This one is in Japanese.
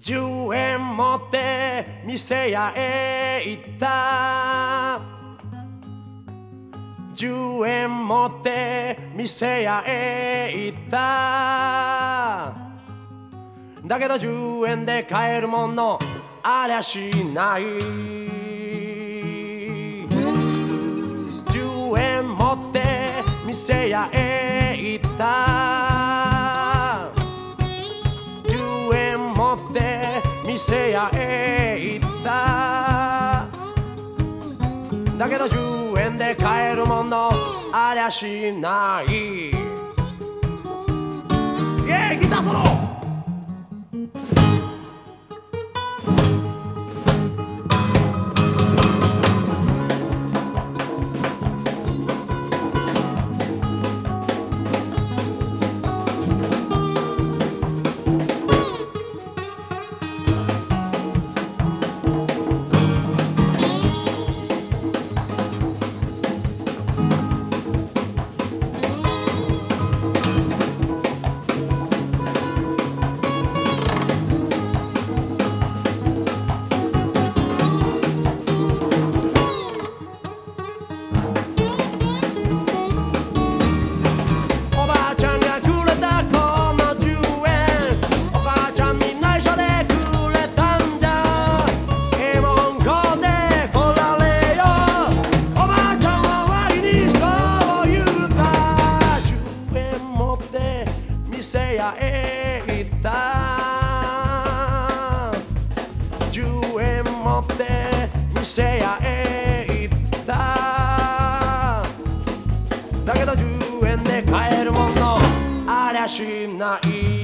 10円持って店屋へ行った。10円持って店屋へ行った。だけど10円で買えるものありゃしない。10円持って店屋へ行った。店屋へ行った。だけど10円で買えるものありゃしない。イエーイギターソロ店屋へ行った。10円持って店屋へ行った。だけど10円で買えるものありゃしない。